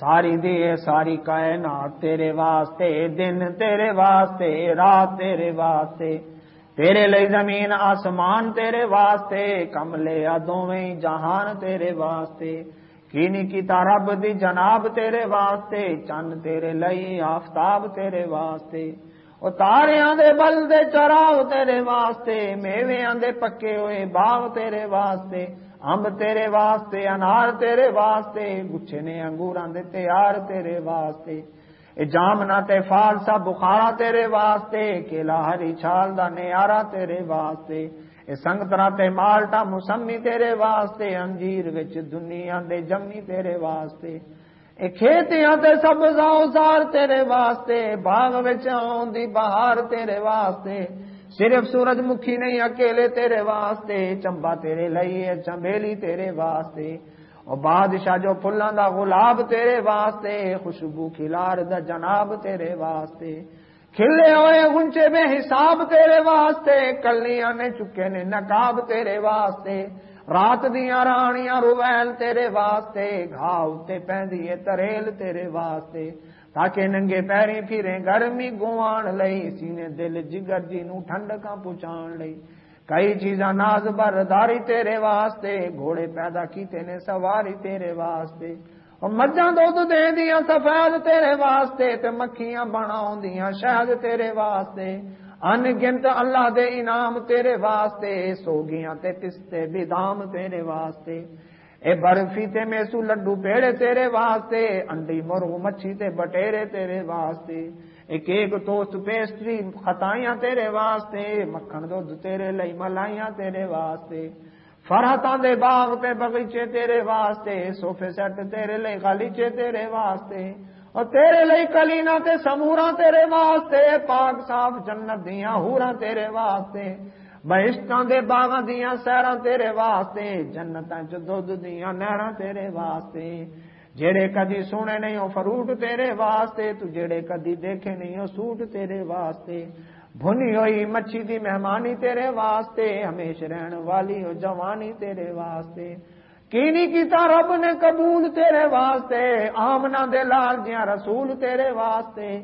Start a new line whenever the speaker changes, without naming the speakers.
ساری دیے ساری کائنات تیرے واسطے، دن تیرے واسطے، رات تیرے واسطے۔ تیرے لئی زمین، آسمان تیرے واسطے کملے دوویں جہان تیرے واسطے۔ کی کیتا رب دی جناب تیرے واسطے، چند تیرے لئی آفتاب تیرے واسطے۔ او تاریاں دے بل دے چراغ تیرے واسطے، میویاں دے پکے ہوئے باغ تیرے واسطے۔ امب تیرے واسطے انار تیرے واسطے گچھے نے انگوراں دے تیار تیرے واسطے اے جامنا تے فالسا بخارا تیرے واسطے کیلا ہری چھال دا نیارا تیرے واسطے اے سنگترا تے مالٹا مسمی تیرے واسطے انجیر وچ دنیا دے جمی تیرے واسطے اے کھیتیاں تے سبز اوزار تیرے واسطے باغ وچ آوندی بہار تیرے واسطے صرف سورج مکھی نہیں، اکیلے تیرے واسطے، چمبا تیرے لئیے چمبیلی تیرے واسطے۔ اور بادشاہ جو پھلاں دا گلاب تیرے واسطے، خوشبو کھلار دا جناب تیرے واسطے۔ کھلے ہوئے گنچے میں حساب تیرے واسطے کلیاں نے چکے نے نقاب تیرے واسطے۔ رات دیاں رانیاں رویل تیرے واسطے، گھاؤ تے پہندیے تریل تیرے واسطے۔ تاکہ ننگے پیری پھرے گرمی گوان لئی سینے دل جگر جی نو ٹھنڈکاں پہنچان لئی کئی چیزاں ناز برداری تیرے واسطے گھوڑے پیدا کیتے نے سواری تیرے واسطے اور مجھاں دودھ دے دیاں سفید تیرے واسطے تے مکھیاں بناؤں دیاں شہد تیرے واسطے ان گنت اللہ دے انعام تیرے واسطے سوگیاں تے پستے بدام تیرے واسطے اے برفی تے میسو لڈو پیڑے تیرے واسطے، انڈی مرغ مچھی تے بٹیرے تیرے واسطے۔ اے کیک توست پیسٹری خطائیاں تیرے واسطے، مکھن دودھ تیرے لئی ملائیاں تیرے واسطے۔ فرحتاں دے باغ تے بغیچے تیرے واسطے سوفے سیٹ تیرے لئی غالیچے تیرے واسطے۔ اور تیرے لئی کلینا تے سموراں تیرے واسطے، پاک صاف جنت دیاں ہوراں تیرے واسطے۔ بہشتاں دے باغاں دیاں، سیراں تیرے واسطے، جنتاں چ دودھ دیاں، نہراں تیرے واسطے۔ جڑے کدی سونے نہیں ہو فروٹ تیرے واسطے۔ تو جڑے کدی دیکھے نہیں ہو سوٹ تیرے واسطے۔ بھنی ہوئی مچھی دی مہمانی تیرے واسطے۔ ہمیش رہن والی ہو جوانی تیرے واسطے۔ کی نہیں کیتا رب نے قبول تیرے واسطے؟ آمنا دے لال جیاں رسول تیرے واسطے۔